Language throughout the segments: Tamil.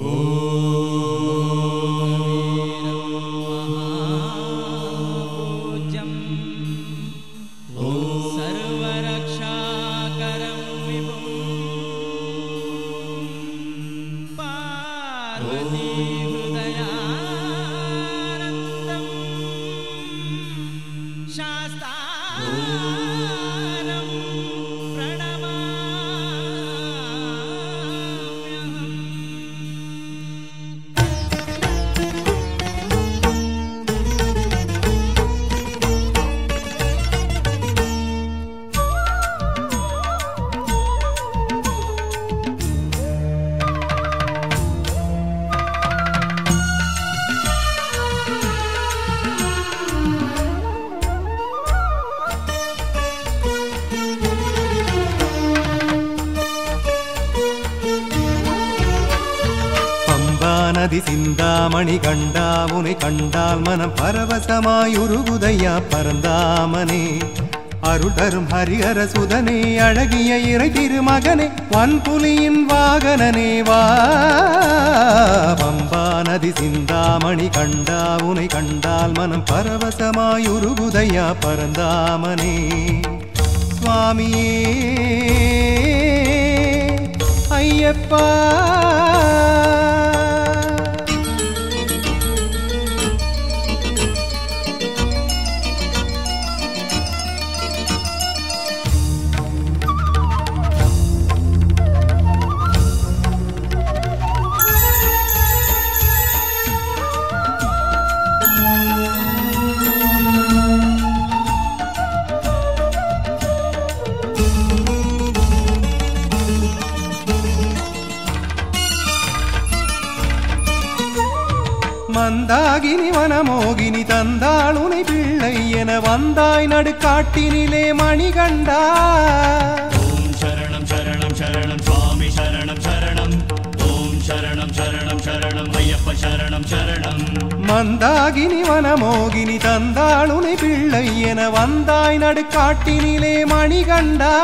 Oh. நதி சிந்தாமணி கண்டா உனை கண்டால் மனம் பரவசமாயுருகுதையா பரந்தாமனே. அருள் தரும் ஹரிஹர சுதனே அழகிய இறை திருமகனே வன்புலியின் வாகனனே வா. பம்பா நதி சிந்தாமணி கண்டா உனை கண்டால் மனம் பரவசமாயுருகுதையா பரந்தாமனே. சுவாமியே ஐயப்பா. மந்தாகினி வனமோகினி தந்தாள் உனை பிள்ளை என வந்தாய் நடுக்காட்டினிலே மணிகண்டா ஓம் சரணம் சரணம் சரணம் சுவாமி சரணம் சரணம். ஓம் சரணம் சரணம் சரணம் ஐயப்ப சரணம் சரணம். மந்தாகினி வனமோகினி தந்தாள் உனை பிள்ளை என வந்தாய் நடுக்காட்டினிலே மணிகண்டா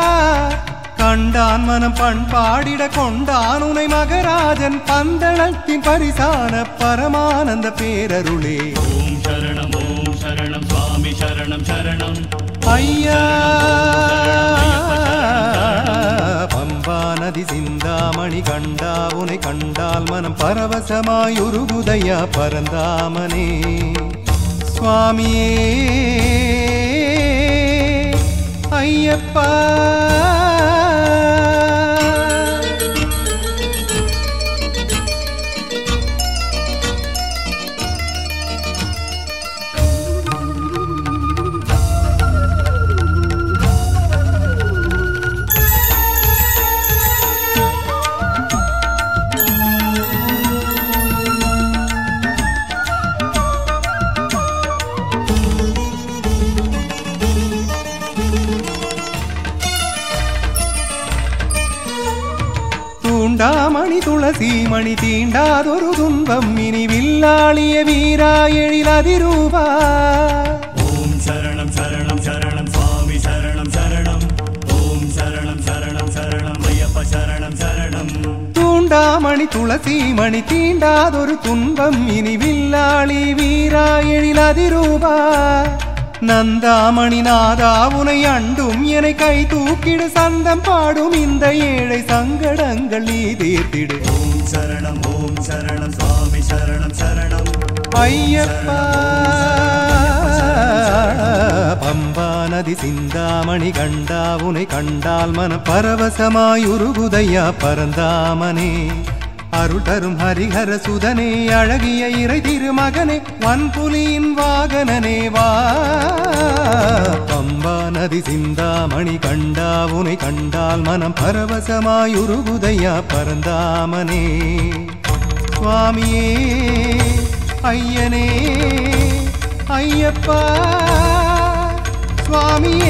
கண்டான் மனம் பண்பாடிட கொண்டான் உனை மகராஜன் பந்தளத்தின் பரிசான பரமானந்த பேரருளே. ஓம் சரணம் ஓம் சரணம் சுவாமி சரணம் சரணம். ஐயா பம்பா நதி சிந்தாமணி கண்டா உனை கண்டால் மனம் பரவசமாயுருகுதையா பரந்தாமனே. சுவாமியே ஐயப்பா. தூண்டாமணி துளசி மணி தீண்டாதொரு துன்பம் இனி வில்லாளிய வீரா எழில் அதிரூபா ஓம் சரணம் சரணம் சரணம் சுவாமி சரணம் சரணம். ஓம் சரணம் சரணம் சரணம் ஐயப்ப சரணம் சரணம். தூண்டாமணி துளசி மணி தீண்டாதொரு துன்பம் இனி வில்லாளி வீரா எழில் அதிரூபா நந்தாமணி நாதா உனை அண்டும் என கை தூக்கிடு. சந்தம் பாடும் இந்த ஏழை சங்கடங்கள் நீ தீர்த்திடு. ஓம் சரணம் ஓம் சரணம் சுவாமி சரணம் சரணம். ஐயப்பா பம்பா நதி சிந்தாமணி கண்டா உனை கண்டால் மன பரவசமாயுருகுதையா பரந்தாமனே. அருள் தரும் ஹரிஹர சுதனே அழகிய இறை திருமகனே வன்புலியின் வாகனனே வா. பம்பா நதி சிந்தாமணி கண்டா உனை கண்டால் மனம் பரவசமாயுருகுதையா பரந்தாமனே. சுவாமியே ஐயனே ஐயப்பா. சுவாமியே